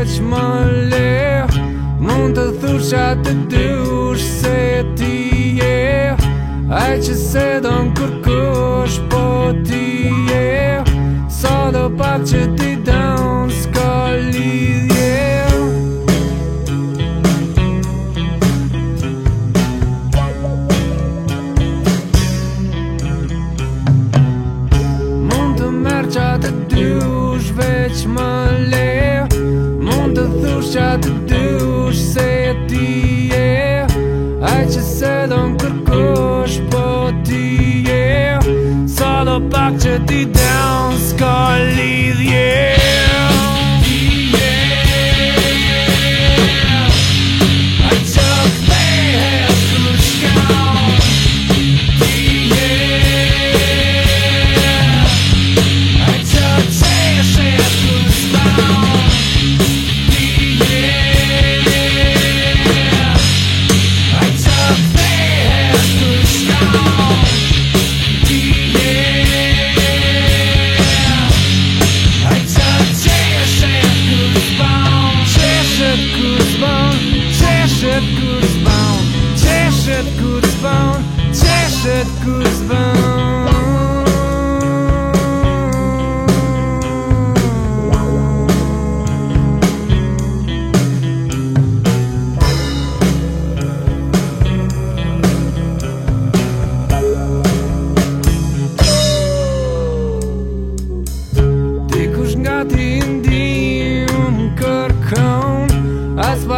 veç më le Mund të thusha të dush se ti je Aj që se do në kërkush po ti je Sa do pak që ti no to do. She yeah. I just se dă în cărcoș pe tine Să lăpac ce ti down scar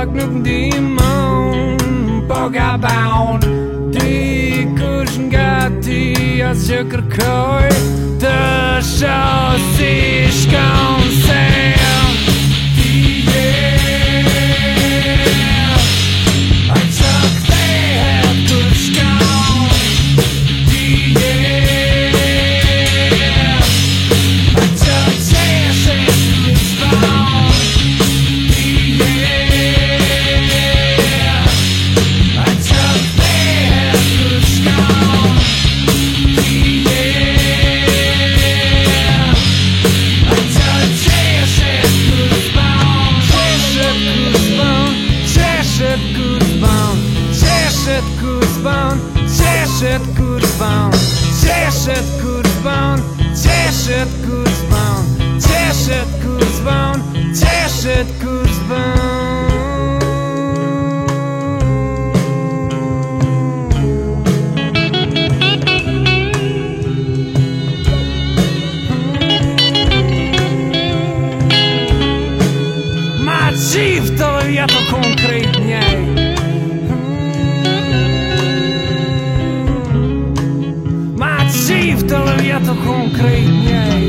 getrockneten Dimmen, Baggerbauen, die Kuschen geht die Zuckerkäufe. kurwą? Gdzie szedł kurwą? Gdzie szedł kurwą? Gdzie szedł kurwą? Gdzie szedł vtele je to konkrétněj,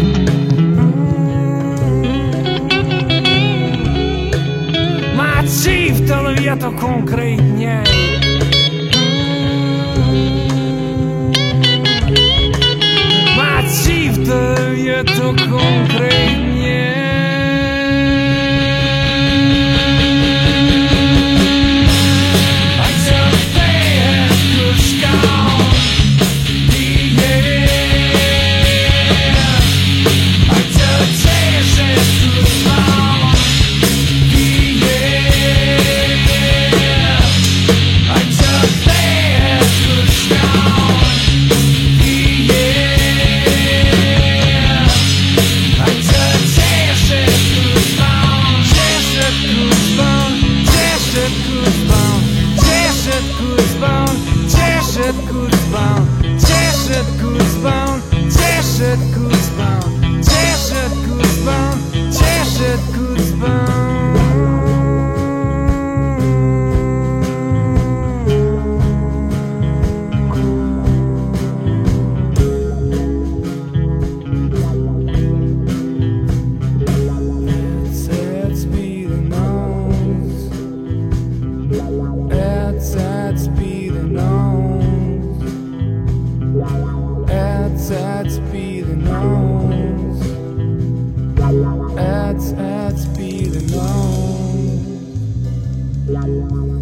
Má v vtele je to konkrétněji. I Thank you.